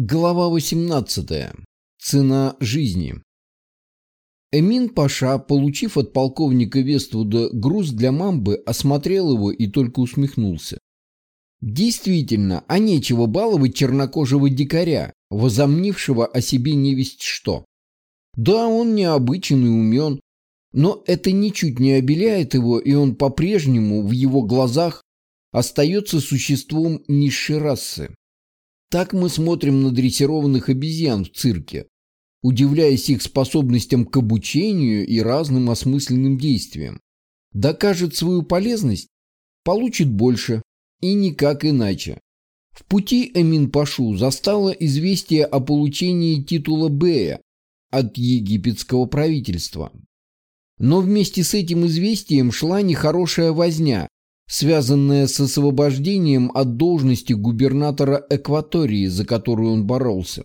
Глава 18. Цена жизни. Эмин Паша, получив от полковника Вествуда груз для мамбы, осмотрел его и только усмехнулся. Действительно, а нечего баловать чернокожего дикаря, возомнившего о себе невесть что. Да, он необычен и умен, но это ничуть не обеляет его, и он по-прежнему в его глазах остается существом низшей расы. Так мы смотрим на дрессированных обезьян в цирке, удивляясь их способностям к обучению и разным осмысленным действиям. Докажет свою полезность, получит больше, и никак иначе. В пути Эмин Пашу застало известие о получении титула Бея от египетского правительства. Но вместе с этим известием шла нехорошая возня, связанная с освобождением от должности губернатора Экватории, за которую он боролся.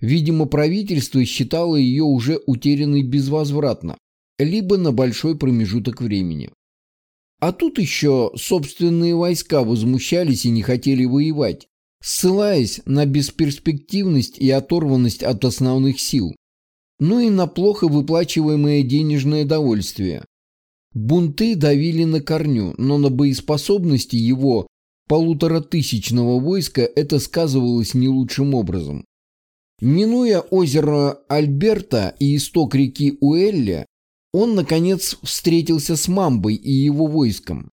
Видимо, правительство считало ее уже утерянной безвозвратно, либо на большой промежуток времени. А тут еще собственные войска возмущались и не хотели воевать, ссылаясь на бесперспективность и оторванность от основных сил, ну и на плохо выплачиваемое денежное довольствие, Бунты давили на корню, но на боеспособности его полуторатысячного войска это сказывалось не лучшим образом. Минуя озеро Альберта и исток реки Уэлля, он, наконец, встретился с Мамбой и его войском.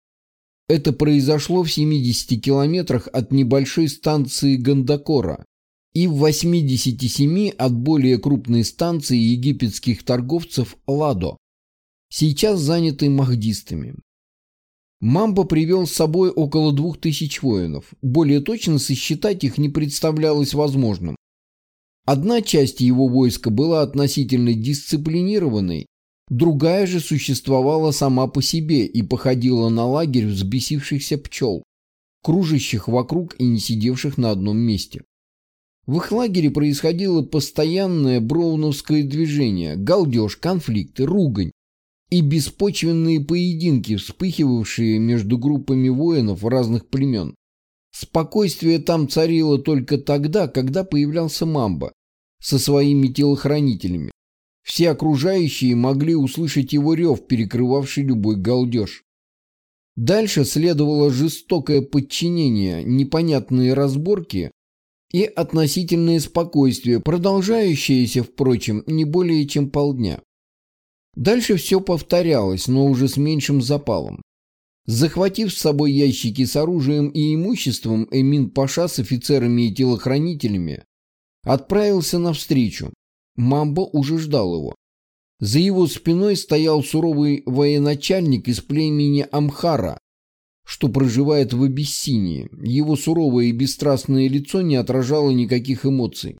Это произошло в 70 километрах от небольшой станции Гандакора и в 87 от более крупной станции египетских торговцев Ладо сейчас занятый махдистами. Мамба привел с собой около двух тысяч воинов. Более точно сосчитать их не представлялось возможным. Одна часть его войска была относительно дисциплинированной, другая же существовала сама по себе и походила на лагерь взбесившихся пчел, кружащих вокруг и не сидевших на одном месте. В их лагере происходило постоянное броуновское движение, галдеж, конфликты, ругань, и беспочвенные поединки, вспыхивавшие между группами воинов разных племен. Спокойствие там царило только тогда, когда появлялся Мамба со своими телохранителями. Все окружающие могли услышать его рев, перекрывавший любой галдеж. Дальше следовало жестокое подчинение, непонятные разборки и относительное спокойствие, продолжающееся, впрочем, не более чем полдня. Дальше все повторялось, но уже с меньшим запалом. Захватив с собой ящики с оружием и имуществом, Эмин Паша с офицерами и телохранителями отправился навстречу. Мамбо уже ждал его. За его спиной стоял суровый военачальник из племени Амхара, что проживает в Абиссинии. Его суровое и бесстрастное лицо не отражало никаких эмоций.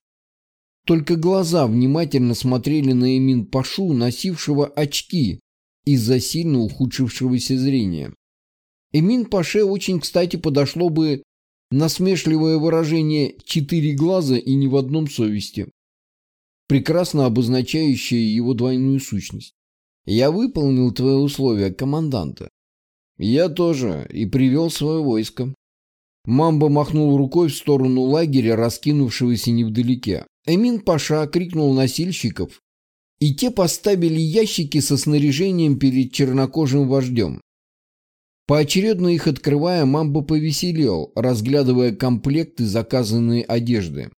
Только глаза внимательно смотрели на Эмин Пашу, носившего очки из-за сильно ухудшившегося зрения. Эмин Паше очень кстати подошло бы насмешливое выражение «четыре глаза и ни в одном совести», прекрасно обозначающее его двойную сущность. «Я выполнил твои условия, команданта». «Я тоже, и привел свое войско». Мамба махнул рукой в сторону лагеря, раскинувшегося невдалеке. Эмин Паша крикнул носильщиков, и те поставили ящики со снаряжением перед чернокожим вождем. Поочередно их открывая, Мамба повеселел, разглядывая комплекты заказанной одежды.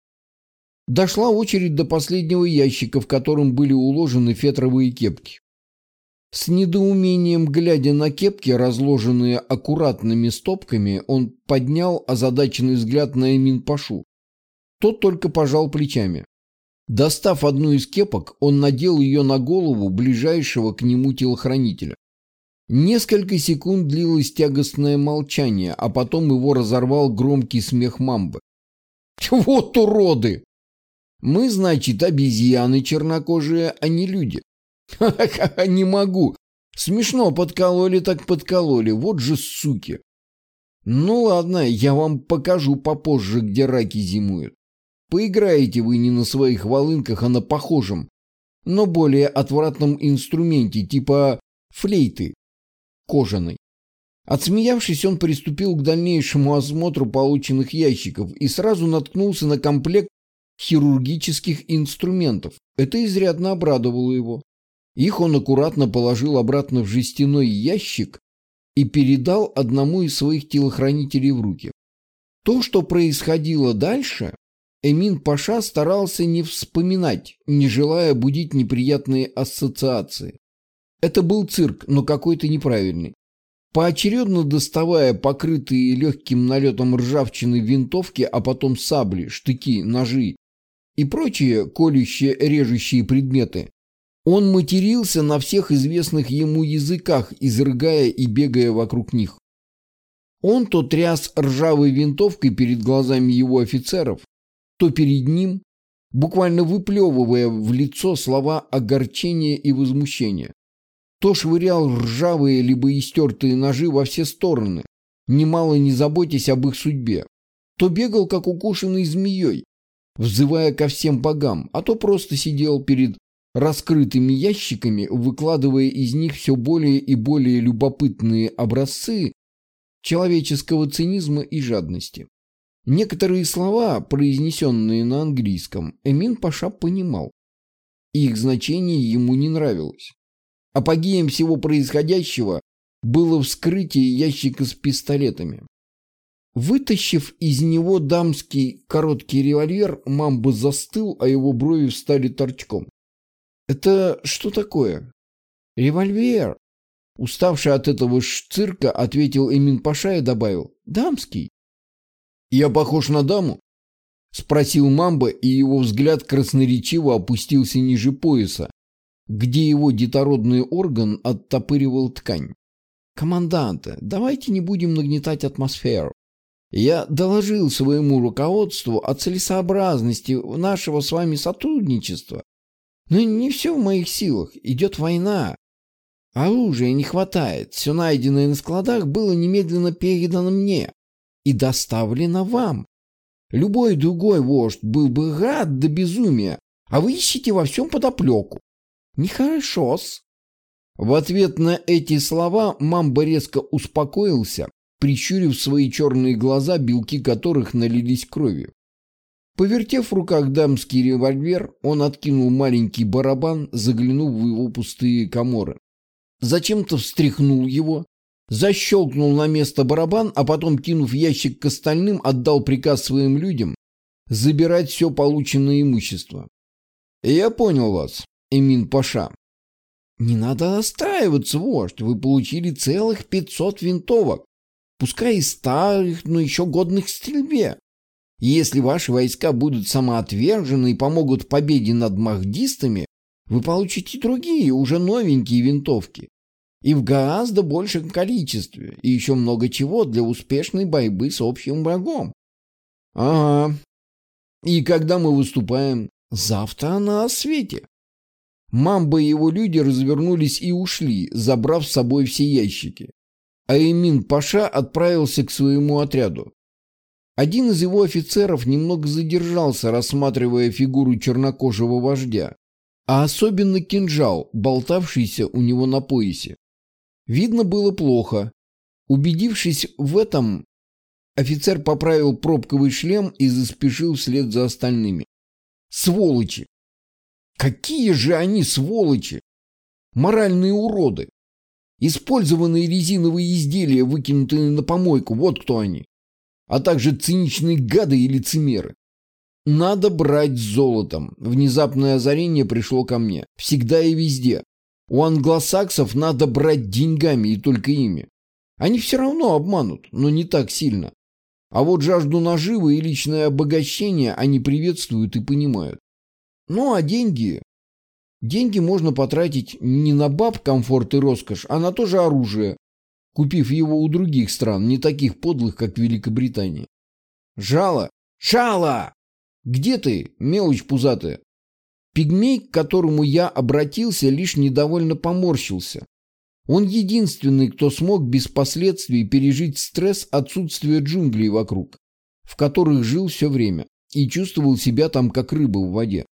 Дошла очередь до последнего ящика, в котором были уложены фетровые кепки. С недоумением, глядя на кепки, разложенные аккуратными стопками, он поднял озадаченный взгляд на Эмин Пашу. Тот только пожал плечами. Достав одну из кепок, он надел ее на голову ближайшего к нему телохранителя. Несколько секунд длилось тягостное молчание, а потом его разорвал громкий смех мамбы. «Вот уроды! Мы, значит, обезьяны чернокожие, а не люди. Ха-ха-ха, не могу. Смешно подкололи так подкололи, вот же суки. Ну ладно, я вам покажу попозже, где раки зимуют. Поиграете вы не на своих волынках, а на похожем, но более отвратном инструменте, типа флейты кожаной. Отсмеявшись, он приступил к дальнейшему осмотру полученных ящиков и сразу наткнулся на комплект хирургических инструментов. Это изрядно обрадовало его. Их он аккуратно положил обратно в жестяной ящик и передал одному из своих телохранителей в руки. То, что происходило дальше, Эмин Паша старался не вспоминать, не желая будить неприятные ассоциации. Это был цирк, но какой-то неправильный. Поочередно доставая покрытые легким налетом ржавчины винтовки, а потом сабли, штыки, ножи и прочие колющие, режущие предметы, он матерился на всех известных ему языках, изрыгая и бегая вокруг них. Он то тряс ржавой винтовкой перед глазами его офицеров, то перед ним, буквально выплевывая в лицо слова огорчения и возмущения. То швырял ржавые либо истертые ножи во все стороны, немало не заботясь об их судьбе. То бегал, как укушенный змеей, взывая ко всем богам, а то просто сидел перед раскрытыми ящиками, выкладывая из них все более и более любопытные образцы человеческого цинизма и жадности. Некоторые слова, произнесенные на английском, Эмин Паша понимал. Их значение ему не нравилось. Апогеем всего происходящего было вскрытие ящика с пистолетами. Вытащив из него дамский короткий револьвер, Мамба застыл, а его брови встали торчком. «Это что такое?» «Револьвер!» Уставший от этого цирка, ответил Эмин Паша и добавил «Дамский». «Я похож на даму?» Спросил Мамба, и его взгляд красноречиво опустился ниже пояса, где его детородный орган оттопыривал ткань. «Команданте, давайте не будем нагнетать атмосферу. Я доложил своему руководству о целесообразности нашего с вами сотрудничества. Но не все в моих силах. Идет война. Оружия не хватает. Все найденное на складах было немедленно передано мне и доставлено вам. Любой другой вождь был бы рад до безумия, а вы ищете во всем подоплеку. Нехорошо-с. В ответ на эти слова Мамба резко успокоился, прищурив свои черные глаза, белки которых налились кровью. Повертев в руках дамский револьвер, он откинул маленький барабан, заглянув в его пустые коморы. Зачем-то встряхнул его, защелкнул на место барабан, а потом, кинув ящик к остальным, отдал приказ своим людям забирать все полученное имущество. «Я понял вас, Эмин Паша». «Не надо настраиваться, вождь, вы получили целых пятьсот винтовок, пускай и старых, но еще годных к Если ваши войска будут самоотвержены и помогут победе над махдистами, вы получите другие, уже новенькие винтовки и в гораздо большем количестве, и еще много чего для успешной борьбы с общим врагом. Ага. И когда мы выступаем? Завтра на свете. Мамба и его люди развернулись и ушли, забрав с собой все ящики. А Эмин Паша отправился к своему отряду. Один из его офицеров немного задержался, рассматривая фигуру чернокожего вождя, а особенно кинжал, болтавшийся у него на поясе. Видно было плохо. Убедившись в этом, офицер поправил пробковый шлем и заспешил вслед за остальными. Сволочи! Какие же они сволочи! Моральные уроды! Использованные резиновые изделия, выкинутые на помойку, вот кто они. А также циничные гады и лицемеры. Надо брать золотом. Внезапное озарение пришло ко мне. Всегда и везде. У англосаксов надо брать деньгами и только ими. Они все равно обманут, но не так сильно. А вот жажду наживы и личное обогащение они приветствуют и понимают. Ну а деньги... Деньги можно потратить не на баб, комфорт и роскошь, а на то же оружие, купив его у других стран, не таких подлых, как Великобритания. Жало! Шало! Где ты, мелочь пузатая? Пигмей, к которому я обратился, лишь недовольно поморщился. Он единственный, кто смог без последствий пережить стресс отсутствия джунглей вокруг, в которых жил все время, и чувствовал себя там как рыба в воде.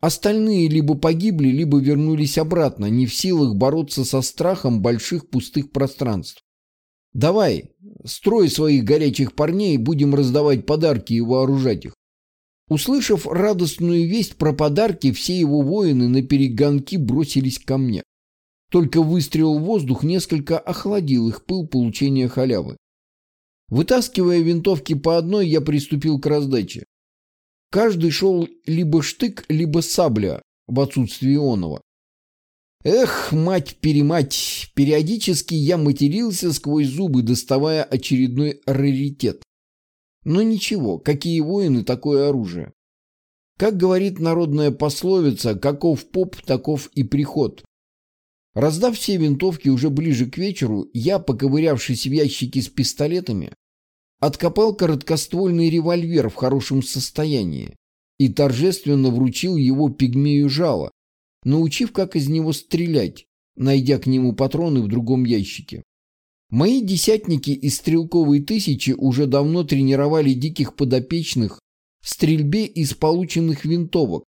Остальные либо погибли, либо вернулись обратно, не в силах бороться со страхом больших пустых пространств. Давай, строй своих горячих парней, будем раздавать подарки и вооружать их. Услышав радостную весть про подарки, все его воины на перегонки бросились ко мне. Только выстрел в воздух несколько охладил их пыл получения халявы. Вытаскивая винтовки по одной, я приступил к раздаче. Каждый шел либо штык, либо сабля в отсутствие онова. Эх, мать-перемать, периодически я матерился сквозь зубы, доставая очередной раритет. Но ничего, какие воины, такое оружие. Как говорит народная пословица, каков поп, таков и приход. Раздав все винтовки уже ближе к вечеру, я, поковырявшись в ящике с пистолетами, откопал короткоствольный револьвер в хорошем состоянии и торжественно вручил его пигмею жала, научив, как из него стрелять, найдя к нему патроны в другом ящике. Мои десятники из стрелковой тысячи уже давно тренировали диких подопечных в стрельбе из полученных винтовок,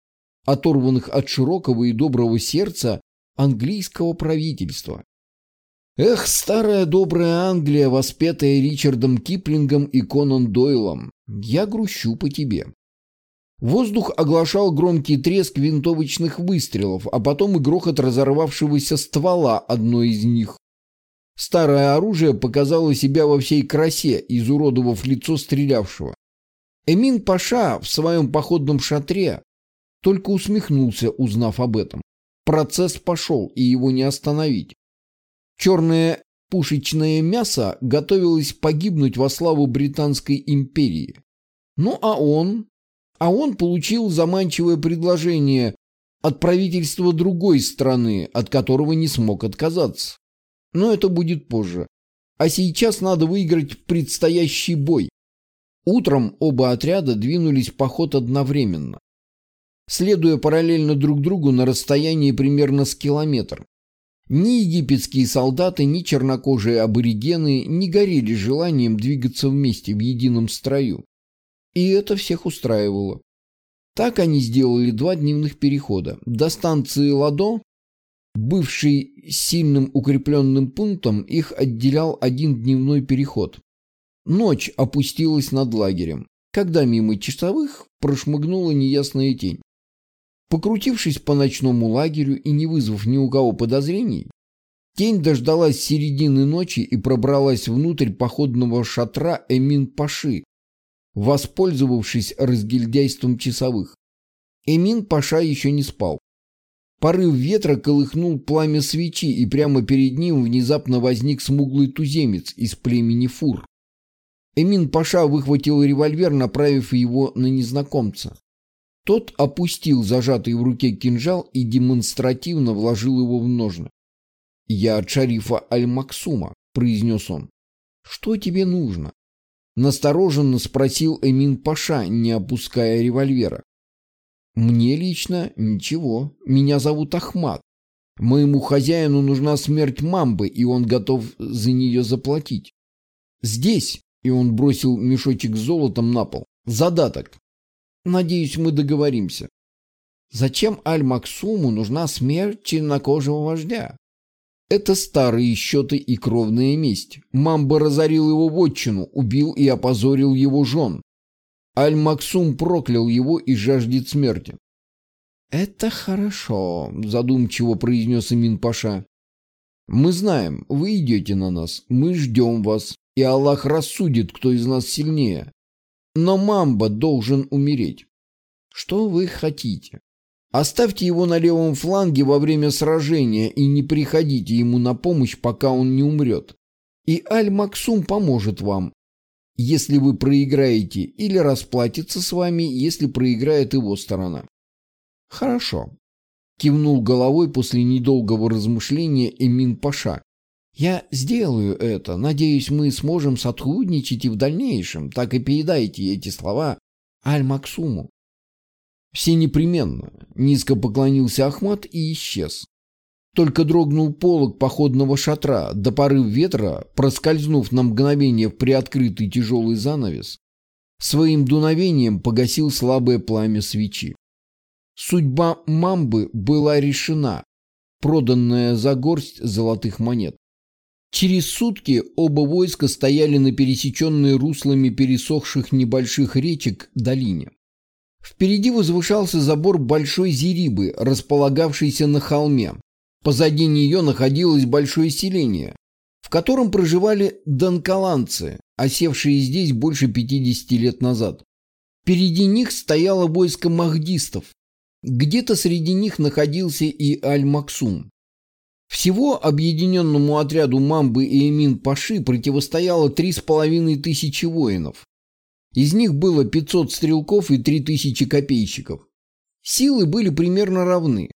оторванных от широкого и доброго сердца английского правительства. Эх, старая добрая Англия, воспетая Ричардом Киплингом и Конан Дойлом, я грущу по тебе. Воздух оглашал громкий треск винтовочных выстрелов, а потом и грохот разорвавшегося ствола одной из них. Старое оружие показало себя во всей красе, изуродовав лицо стрелявшего. Эмин Паша в своем походном шатре только усмехнулся, узнав об этом. Процесс пошел, и его не остановить. Черное пушечное мясо готовилось погибнуть во славу Британской империи. Ну а он? А он получил заманчивое предложение от правительства другой страны, от которого не смог отказаться. Но это будет позже. А сейчас надо выиграть предстоящий бой. Утром оба отряда двинулись в поход одновременно, следуя параллельно друг другу на расстоянии примерно с километр. Ни египетские солдаты, ни чернокожие аборигены не горели желанием двигаться вместе в едином строю. И это всех устраивало. Так они сделали два дневных перехода. До станции Ладо Бывший сильным укрепленным пунктом их отделял один дневной переход. Ночь опустилась над лагерем, когда мимо часовых прошмыгнула неясная тень. Покрутившись по ночному лагерю и не вызвав ни у кого подозрений, тень дождалась середины ночи и пробралась внутрь походного шатра Эмин-Паши, воспользовавшись разгильдяйством часовых. Эмин-Паша еще не спал. Порыв ветра колыхнул пламя свечи, и прямо перед ним внезапно возник смуглый туземец из племени Фур. Эмин Паша выхватил револьвер, направив его на незнакомца. Тот опустил зажатый в руке кинжал и демонстративно вложил его в ножны. «Я от шарифа Аль-Максума», — произнес он. «Что тебе нужно?» Настороженно спросил Эмин Паша, не опуская револьвера. Мне лично ничего. Меня зовут Ахмат. Моему хозяину нужна смерть мамбы, и он готов за нее заплатить. Здесь, и он бросил мешочек с золотом на пол, задаток. Надеюсь, мы договоримся. Зачем Аль-Максуму нужна смерть чернокожего вождя? Это старые счеты и кровная месть. Мамба разорил его вотчину, убил и опозорил его жен. Аль-Максум проклял его и жаждет смерти. «Это хорошо», — задумчиво произнес Имин Паша. «Мы знаем, вы идете на нас, мы ждем вас, и Аллах рассудит, кто из нас сильнее. Но Мамба должен умереть. Что вы хотите? Оставьте его на левом фланге во время сражения и не приходите ему на помощь, пока он не умрет. И Аль-Максум поможет вам, если вы проиграете, или расплатится с вами, если проиграет его сторона. Хорошо. Кивнул головой после недолгого размышления Эмин Паша. Я сделаю это. Надеюсь, мы сможем сотрудничать и в дальнейшем. Так и передайте эти слова Аль-Максуму. Все непременно. Низко поклонился Ахмат и исчез. Только дрогнул полог походного шатра, до порыв ветра, проскользнув на мгновение в приоткрытый тяжелый занавес, своим дуновением погасил слабое пламя свечи. Судьба мамбы была решена, проданная за горсть золотых монет. Через сутки оба войска стояли на пересеченной руслами пересохших небольших речек долине. Впереди возвышался забор большой зерибы, располагавшейся на холме. Позади нее находилось большое селение, в котором проживали донкаланцы, осевшие здесь больше 50 лет назад. Впереди них стояло войско махдистов. Где-то среди них находился и Аль-Максум. Всего объединенному отряду Мамбы и Эмин Паши противостояло три с половиной тысячи воинов. Из них было 500 стрелков и 3000 копейщиков. Силы были примерно равны.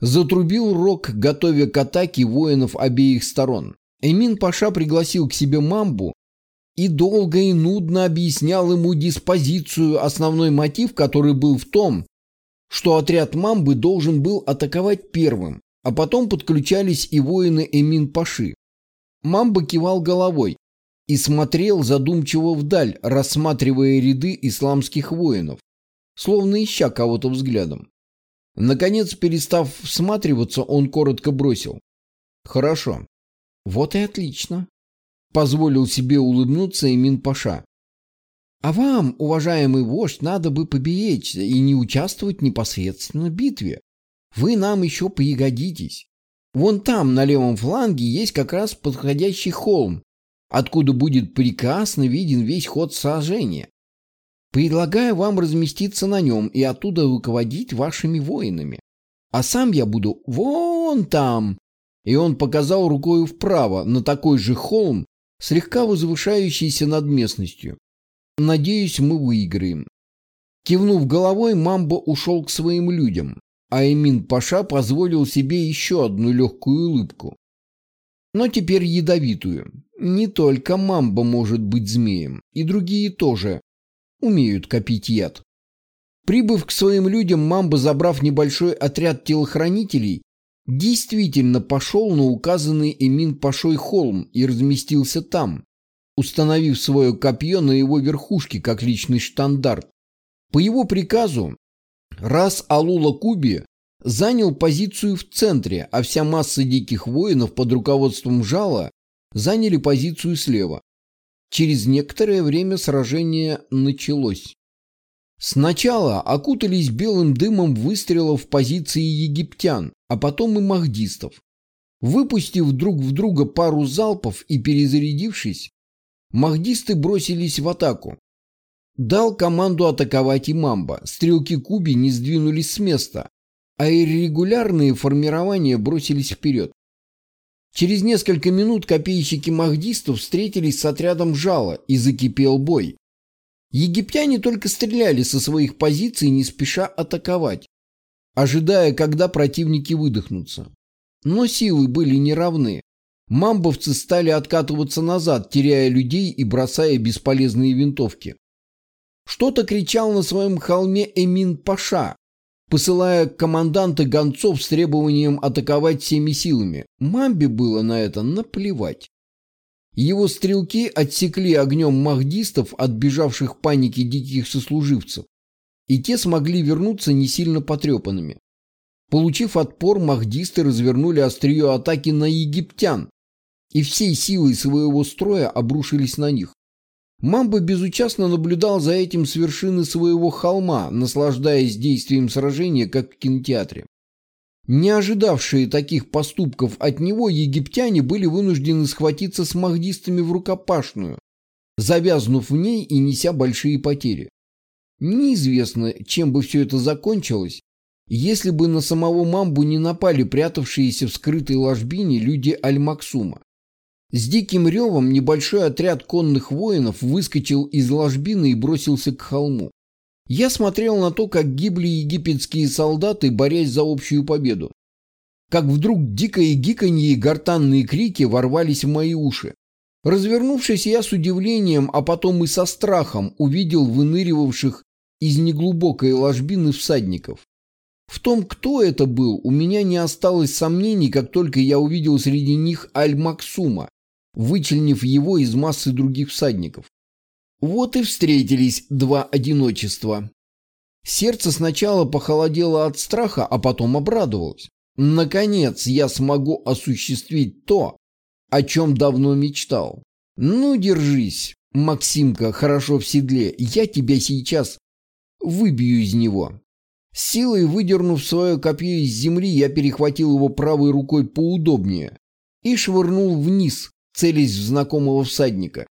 Затрубил рог, готовя к атаке воинов обеих сторон. Эмин Паша пригласил к себе Мамбу и долго и нудно объяснял ему диспозицию, основной мотив который был в том, что отряд Мамбы должен был атаковать первым, а потом подключались и воины Эмин Паши. Мамба кивал головой и смотрел задумчиво вдаль, рассматривая ряды исламских воинов, словно ища кого-то взглядом. Наконец, перестав всматриваться, он коротко бросил. «Хорошо. Вот и отлично», — позволил себе улыбнуться Эмин Паша. «А вам, уважаемый вождь, надо бы поберечься и не участвовать непосредственно в битве. Вы нам еще пригодитесь. Вон там, на левом фланге, есть как раз подходящий холм, откуда будет прекрасно виден весь ход сражения. Предлагаю вам разместиться на нем и оттуда руководить вашими воинами. А сам я буду вон там. И он показал рукой вправо, на такой же холм, слегка возвышающийся над местностью. Надеюсь, мы выиграем. Кивнув головой, Мамбо ушел к своим людям а Эмин Паша позволил себе еще одну легкую улыбку. Но теперь ядовитую. Не только мамба может быть змеем, и другие тоже умеют копить яд. Прибыв к своим людям, мамба, забрав небольшой отряд телохранителей, действительно пошел на указанный Эмин Пашой холм и разместился там, установив свое копье на его верхушке как личный штандарт. По его приказу Раз Алула Куби занял позицию в центре, а вся масса диких воинов под руководством Жала заняли позицию слева. Через некоторое время сражение началось. Сначала окутались белым дымом выстрелов в позиции египтян, а потом и махдистов. Выпустив друг в друга пару залпов и перезарядившись, махдисты бросились в атаку. Дал команду атаковать имамба. Стрелки Куби не сдвинулись с места, а иррегулярные формирования бросились вперед. Через несколько минут копейщики махдистов встретились с отрядом жала и закипел бой. Египтяне только стреляли со своих позиций, не спеша атаковать, ожидая, когда противники выдохнутся. Но силы были неравны. Мамбовцы стали откатываться назад, теряя людей и бросая бесполезные винтовки. Что-то кричал на своем холме Эмин Паша, посылая команданта гонцов с требованием атаковать всеми силами. Мамбе было на это наплевать. Его стрелки отсекли огнем махдистов, отбежавших в панике диких сослуживцев, и те смогли вернуться не сильно потрепанными. Получив отпор, махдисты развернули острие атаки на египтян, и всей силой своего строя обрушились на них. Мамба безучастно наблюдал за этим с вершины своего холма, наслаждаясь действием сражения, как в кинотеатре. Не ожидавшие таких поступков от него, египтяне были вынуждены схватиться с махдистами в рукопашную, завязнув в ней и неся большие потери. Неизвестно, чем бы все это закончилось, если бы на самого Мамбу не напали прятавшиеся в скрытой ложбине люди Аль-Максума. С диким ревом небольшой отряд конных воинов выскочил из ложбины и бросился к холму. Я смотрел на то, как гибли египетские солдаты, борясь за общую победу. Как вдруг дикое гиканье и гортанные крики ворвались в мои уши. Развернувшись, я с удивлением, а потом и со страхом увидел выныривавших из неглубокой ложбины всадников. В том, кто это был, у меня не осталось сомнений, как только я увидел среди них Аль-Максума, вычленив его из массы других всадников. Вот и встретились два одиночества. Сердце сначала похолодело от страха, а потом обрадовалось. Наконец я смогу осуществить то, о чем давно мечтал. Ну, держись, Максимка, хорошо в седле, я тебя сейчас... выбью из него. Силой выдернув свое копье из земли, я перехватил его правой рукой поудобнее и швырнул вниз, целясь в знакомого всадника.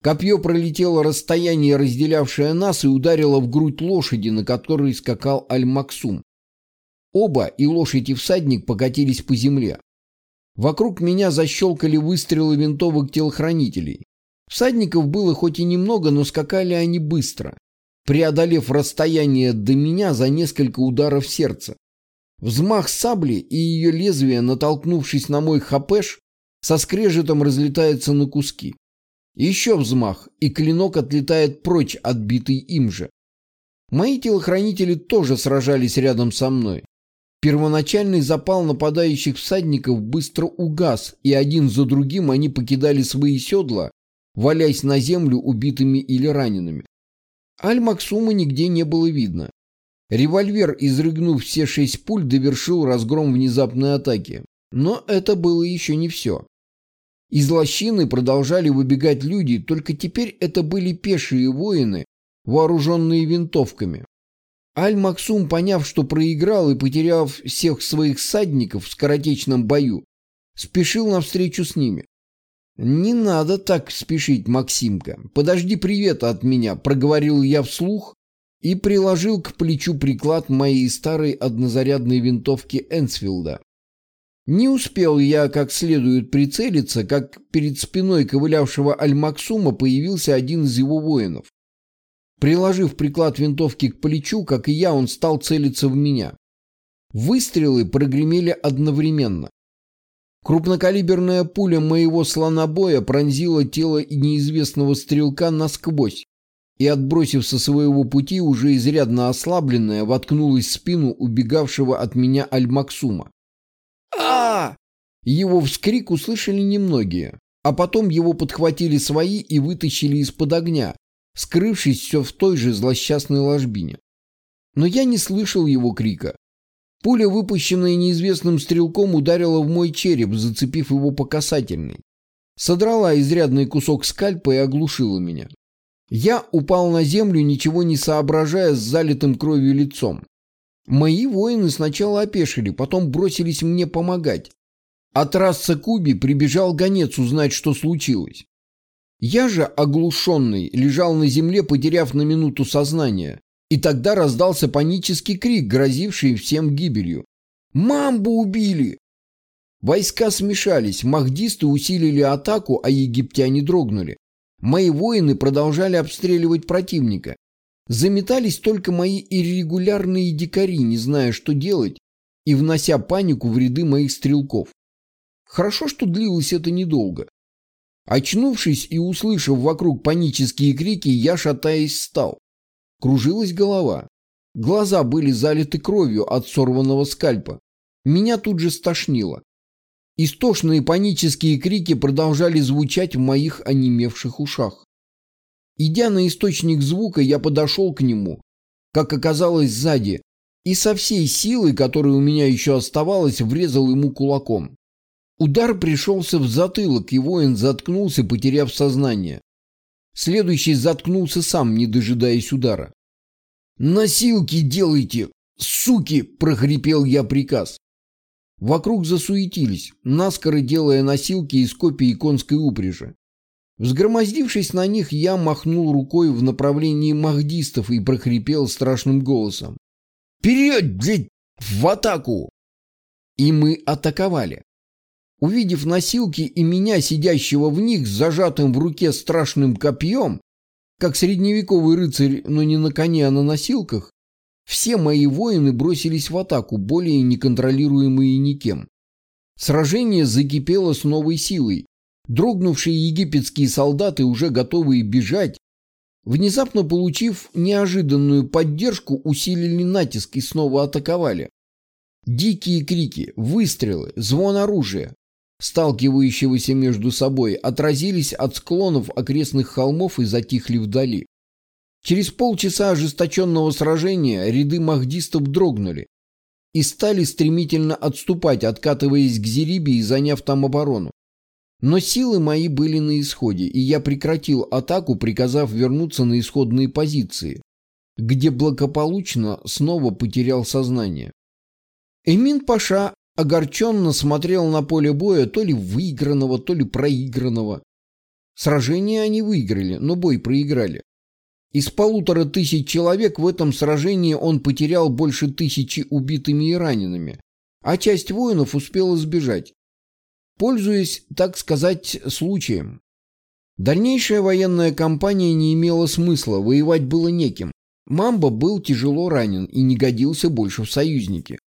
Копье пролетело расстояние, разделявшее нас, и ударило в грудь лошади, на которой скакал Аль-Максум. Оба, и лошадь, и всадник, покатились по земле. Вокруг меня защелкали выстрелы винтовок телохранителей. Всадников было хоть и немного, но скакали они быстро, преодолев расстояние до меня за несколько ударов сердца. Взмах сабли и ее лезвие, натолкнувшись на мой хапеш, со скрежетом разлетается на куски. Еще взмах, и клинок отлетает прочь, отбитый им же. Мои телохранители тоже сражались рядом со мной. Первоначальный запал нападающих всадников быстро угас, и один за другим они покидали свои седла, валясь на землю убитыми или ранеными. Аль-Максума нигде не было видно. Револьвер, изрыгнув все шесть пуль, довершил разгром внезапной атаки. Но это было еще не все. Из лощины продолжали выбегать люди, только теперь это были пешие воины, вооруженные винтовками. Аль-Максум, поняв, что проиграл и потеряв всех своих садников в скоротечном бою, спешил навстречу с ними. «Не надо так спешить, Максимка. Подожди привета от меня», — проговорил я вслух и приложил к плечу приклад моей старой однозарядной винтовки Энсфилда. Не успел я как следует прицелиться, как перед спиной ковылявшего Аль-Максума появился один из его воинов. Приложив приклад винтовки к плечу, как и я, он стал целиться в меня. Выстрелы прогремели одновременно. Крупнокалиберная пуля моего слонобоя пронзила тело неизвестного стрелка насквозь и, отбросив со своего пути, уже изрядно ослабленная, воткнулась в спину убегавшего от меня Аль-Максума а Его вскрик услышали немногие, а потом его подхватили свои и вытащили из-под огня, скрывшись все в той же злосчастной ложбине. Но я не слышал его крика. Пуля, выпущенная неизвестным стрелком, ударила в мой череп, зацепив его по касательной. Содрала изрядный кусок скальпа и оглушила меня. Я упал на землю, ничего не соображая, с залитым кровью лицом. Мои воины сначала опешили, потом бросились мне помогать. От раса Куби прибежал гонец узнать, что случилось. Я же, оглушенный, лежал на земле, потеряв на минуту сознание. И тогда раздался панический крик, грозивший всем гибелью. «Мамбу убили!» Войска смешались, махдисты усилили атаку, а египтяне дрогнули. Мои воины продолжали обстреливать противника. Заметались только мои иррегулярные дикари, не зная, что делать, и внося панику в ряды моих стрелков. Хорошо, что длилось это недолго. Очнувшись и услышав вокруг панические крики, я, шатаясь, встал. Кружилась голова. Глаза были залиты кровью от сорванного скальпа. Меня тут же стошнило. Истошные панические крики продолжали звучать в моих онемевших ушах. Идя на источник звука, я подошел к нему, как оказалось сзади, и со всей силы, которая у меня еще оставалась, врезал ему кулаком. Удар пришелся в затылок, и воин заткнулся, потеряв сознание. Следующий заткнулся сам, не дожидаясь удара. «Носилки делайте, суки!» – прохрипел я приказ. Вокруг засуетились, наскоро делая носилки из копий конской упряжи. Взгромоздившись на них, я махнул рукой в направлении махдистов и прохрипел страшным голосом. «Вперед, блядь, в атаку!» И мы атаковали. Увидев носилки и меня, сидящего в них, с зажатым в руке страшным копьем, как средневековый рыцарь, но не на коне, а на носилках, все мои воины бросились в атаку, более неконтролируемые никем. Сражение закипело с новой силой, Дрогнувшие египетские солдаты, уже готовые бежать, внезапно получив неожиданную поддержку, усилили натиск и снова атаковали. Дикие крики, выстрелы, звон оружия, сталкивающегося между собой, отразились от склонов окрестных холмов и затихли вдали. Через полчаса ожесточенного сражения ряды махдистов дрогнули и стали стремительно отступать, откатываясь к Зерибе и заняв там оборону. Но силы мои были на исходе, и я прекратил атаку, приказав вернуться на исходные позиции, где благополучно снова потерял сознание. Эмин Паша огорченно смотрел на поле боя то ли выигранного, то ли проигранного. Сражение они выиграли, но бой проиграли. Из полутора тысяч человек в этом сражении он потерял больше тысячи убитыми и ранеными, а часть воинов успела сбежать. Пользуясь, так сказать, случаем. Дальнейшая военная кампания не имела смысла, воевать было неким. Мамба был тяжело ранен и не годился больше в союзники.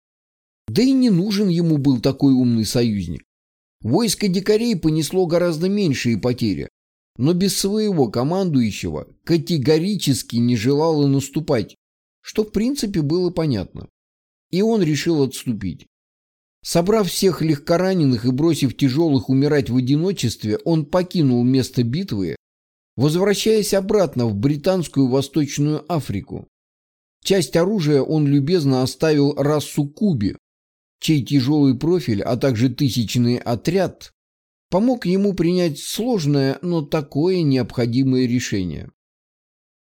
Да и не нужен ему был такой умный союзник. Войско дикарей понесло гораздо меньшие потери, но без своего командующего категорически не желало наступать, что в принципе было понятно. И он решил отступить. Собрав всех легкораненых и бросив тяжелых умирать в одиночестве, он покинул место битвы, возвращаясь обратно в британскую Восточную Африку. Часть оружия он любезно оставил расу Куби, чей тяжелый профиль, а также тысячный отряд помог ему принять сложное, но такое необходимое решение.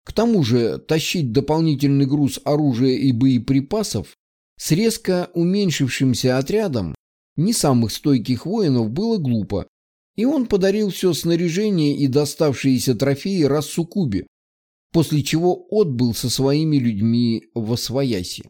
К тому же тащить дополнительный груз оружия и боеприпасов с резко уменьшившимся отрядом не самых стойких воинов было глупо, и он подарил все снаряжение и доставшиеся трофеи Рассукубе, после чего отбыл со своими людьми в Освояси.